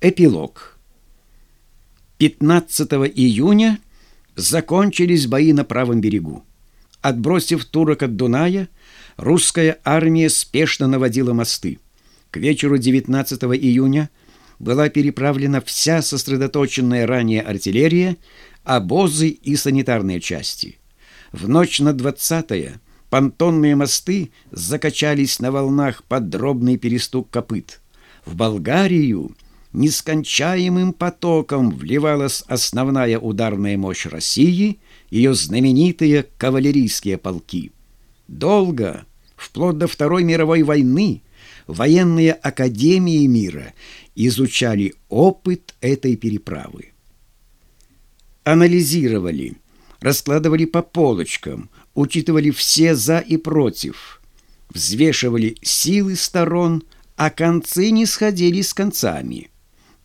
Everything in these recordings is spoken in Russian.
Эпилог. 15 июня закончились бои на правом берегу. Отбросив турок от Дуная, русская армия спешно наводила мосты. К вечеру 19 июня была переправлена вся сосредоточенная ранее артиллерия, обозы и санитарные части. В ночь на 20-е понтонные мосты закачались на волнах под дробный перестук копыт. В Болгарию – нескончаемым потоком вливалась основная ударная мощь России, ее знаменитые кавалерийские полки. Долго, вплоть до Второй мировой войны, военные академии мира изучали опыт этой переправы. Анализировали, раскладывали по полочкам, учитывали все «за» и «против», взвешивали силы сторон, а концы не сходили с концами –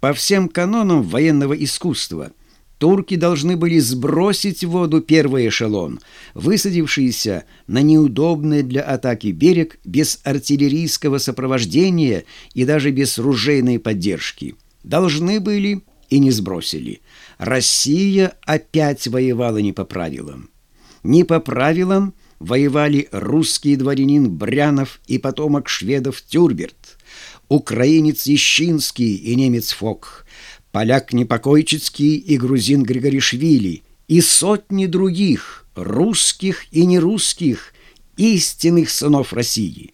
по всем канонам военного искусства турки должны были сбросить в воду первый эшелон, высадившийся на неудобный для атаки берег без артиллерийского сопровождения и даже без ружейной поддержки. Должны были и не сбросили. Россия опять воевала не по правилам. Не по правилам воевали русский дворянин Брянов и потомок шведов Тюрберт – украинец Ещинский и немец Фок, поляк Непокойчицкий и грузин Григоришвили и сотни других русских и нерусских истинных сынов России.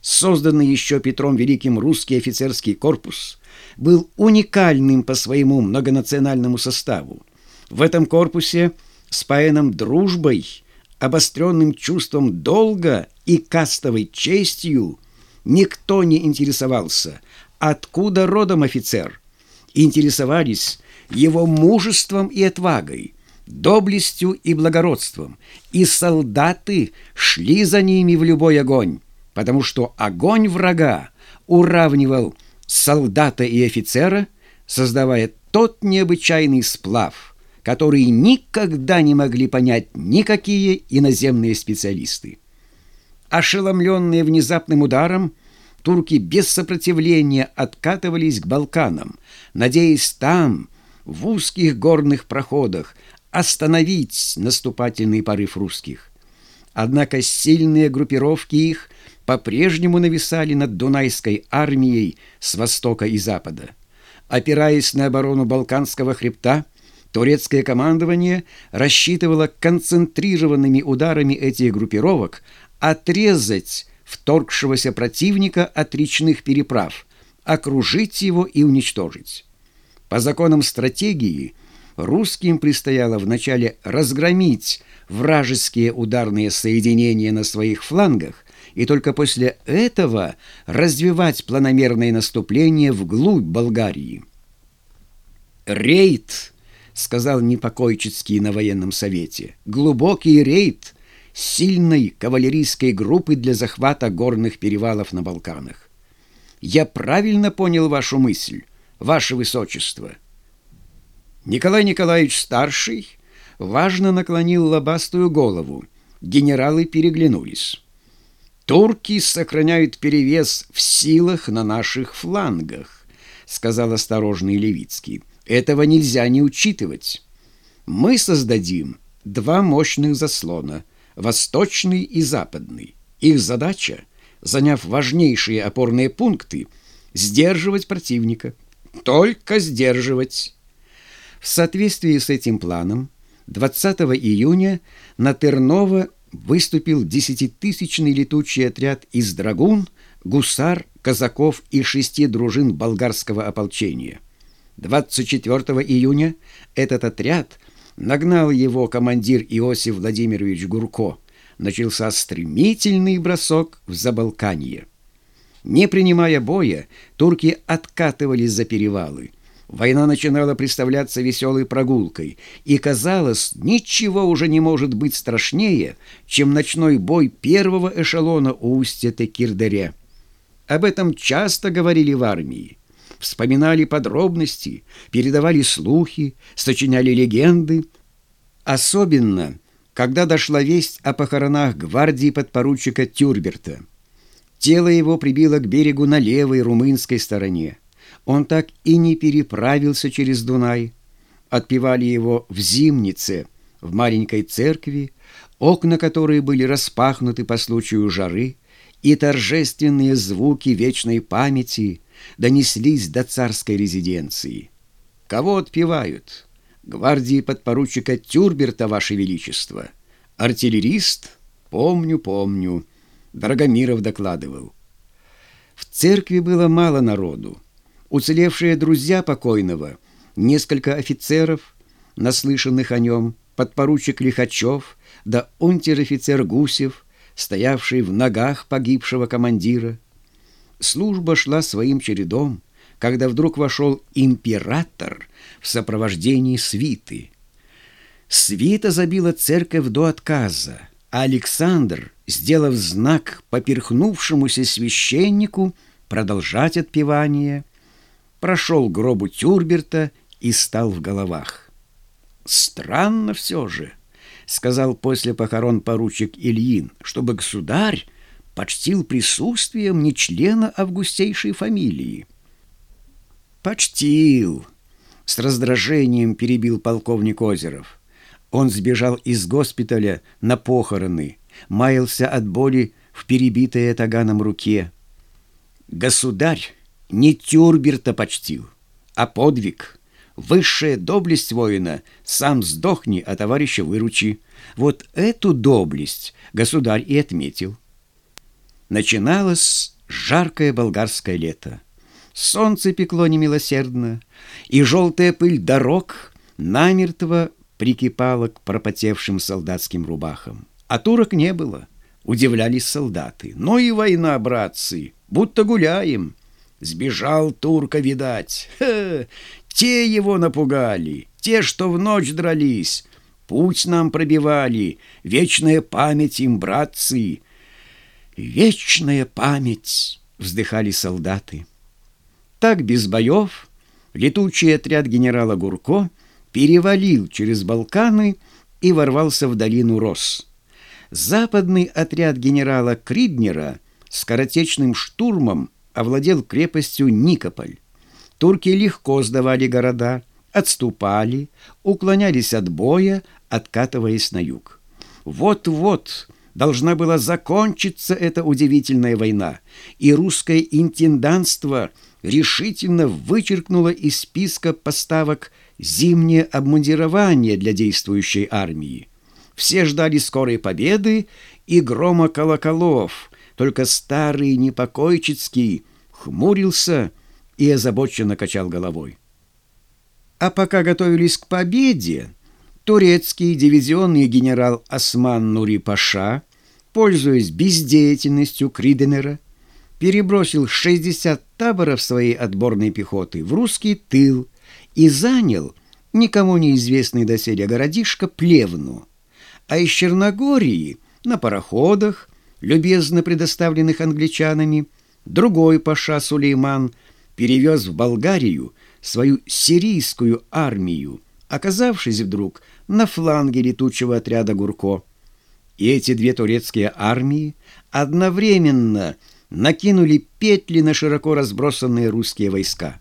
Созданный еще Петром Великим русский офицерский корпус был уникальным по своему многонациональному составу. В этом корпусе, спаянном дружбой, обостренным чувством долга и кастовой честью – Никто не интересовался, откуда родом офицер. Интересовались его мужеством и отвагой, доблестью и благородством, и солдаты шли за ними в любой огонь, потому что огонь врага уравнивал солдата и офицера, создавая тот необычайный сплав, который никогда не могли понять никакие иноземные специалисты. Ошеломленные внезапным ударом, турки без сопротивления откатывались к Балканам, надеясь там, в узких горных проходах, остановить наступательный порыв русских. Однако сильные группировки их по-прежнему нависали над Дунайской армией с востока и запада. Опираясь на оборону Балканского хребта, турецкое командование рассчитывало концентрированными ударами этих группировок отрезать вторгшегося противника от речных переправ, окружить его и уничтожить. По законам стратегии русским предстояло вначале разгромить вражеские ударные соединения на своих флангах и только после этого развивать планомерное наступление вглубь Болгарии. «Рейд!» — сказал Непокойчицкий на военном совете. «Глубокий рейд сильной кавалерийской группы для захвата горных перевалов на Балканах. Я правильно понял вашу мысль, ваше высочество. Николай Николаевич Старший важно наклонил лобастую голову. Генералы переглянулись. «Турки сохраняют перевес в силах на наших флангах», сказал осторожный Левицкий. «Этого нельзя не учитывать. Мы создадим два мощных заслона – восточный и западный. Их задача, заняв важнейшие опорные пункты, сдерживать противника. Только сдерживать. В соответствии с этим планом 20 июня на Терново выступил десятитысячный летучий отряд из драгун, гусар, казаков и шести дружин болгарского ополчения. 24 июня этот отряд – Нагнал его командир Иосиф Владимирович Гурко. Начался стремительный бросок в Забалканье. Не принимая боя, турки откатывались за перевалы. Война начинала представляться веселой прогулкой, и, казалось, ничего уже не может быть страшнее, чем ночной бой первого эшелона у устья Текирдаре. Об этом часто говорили в армии вспоминали подробности, передавали слухи, сочиняли легенды. Особенно, когда дошла весть о похоронах гвардии подпоручика Тюрберта. Тело его прибило к берегу на левой румынской стороне. он так и не переправился через Дунай. Отпевали его в Зимнице, в маленькой церкви, окна которой были распахнуты по случаю жары, и торжественные звуки вечной памяти донеслись до царской резиденции. Кого отпевают? Гвардии подпоручика Тюрберта, Ваше Величество. Артиллерист? Помню, помню. Драгомиров докладывал. В церкви было мало народу. Уцелевшие друзья покойного, несколько офицеров, наслышанных о нем, подпоручик Лихачев, да унтер-офицер Гусев, стоявший в ногах погибшего командира. Служба шла своим чередом, когда вдруг вошел император в сопровождении свиты. Свита забила церковь до отказа, а Александр, сделав знак поперхнувшемуся священнику продолжать отпевание, прошел гробу Тюрберта и стал в головах. «Странно все же», — сказал после похорон поручик Ильин, чтобы государь почтил присутствием не члена августейшей фамилии. «Почтил», — с раздражением перебил полковник Озеров. Он сбежал из госпиталя на похороны, маялся от боли в перебитой таганом руке. «Государь не Тюрберта почтил, а подвиг. Высшая доблесть воина — сам сдохни, а товарища выручи. Вот эту доблесть государь и отметил. Начиналось жаркое болгарское лето. Солнце пекло немилосердно, и желтая пыль дорог намертво прикипала к пропотевшим солдатским рубахам. А турок не было. Удивлялись солдаты. «Ну и война, братцы, будто гуляем». Сбежал турка, видать. Ха, те его напугали, те, что в ночь дрались. Путь нам пробивали, вечная память им, братцы. Вечная память, вздыхали солдаты. Так без боев летучий отряд генерала Гурко перевалил через Балканы и ворвался в долину Рос. Западный отряд генерала Криднера скоротечным штурмом овладел крепостью Никополь. Турки легко сдавали города, отступали, уклонялись от боя, откатываясь на юг. Вот-вот должна была закончиться эта удивительная война, и русское интенданство решительно вычеркнуло из списка поставок зимнее обмундирование для действующей армии. Все ждали скорой победы и грома колоколов, только старый непокойчицкий хмурился и озабоченно качал головой. А пока готовились к победе, турецкий дивизионный генерал Осман Нури Паша, пользуясь бездеятельностью Криденера, перебросил 60 таборов своей отборной пехоты в русский тыл и занял никому неизвестный доселе городишко Плевну, а из Черногории на пароходах любезно предоставленных англичанами, другой паша Сулейман перевез в Болгарию свою сирийскую армию, оказавшись вдруг на фланге летучего отряда Гурко. И эти две турецкие армии одновременно накинули петли на широко разбросанные русские войска.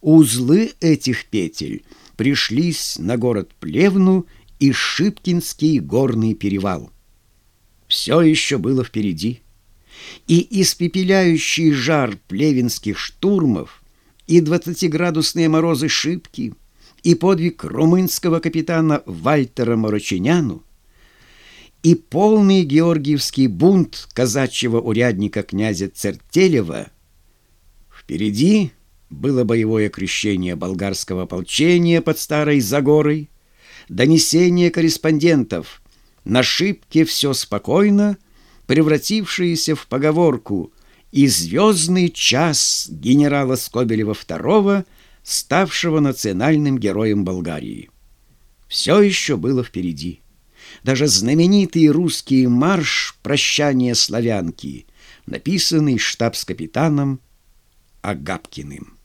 Узлы этих петель пришлись на город Плевну и Шипкинский горный перевал все еще было впереди. И испепеляющий жар плевенских штурмов, и двадцатиградусные морозы шибки, и подвиг румынского капитана Вальтера Морочиняну, и полный георгиевский бунт казачьего урядника князя Цертелева. Впереди было боевое крещение болгарского ополчения под Старой Загорой, донесение корреспондентов – на шибке все спокойно, превратившееся в поговорку и звездный час генерала Скобелева II, ставшего национальным героем Болгарии. Все еще было впереди. Даже знаменитый русский марш «Прощание славянки», написанный штабс-капитаном Агапкиным.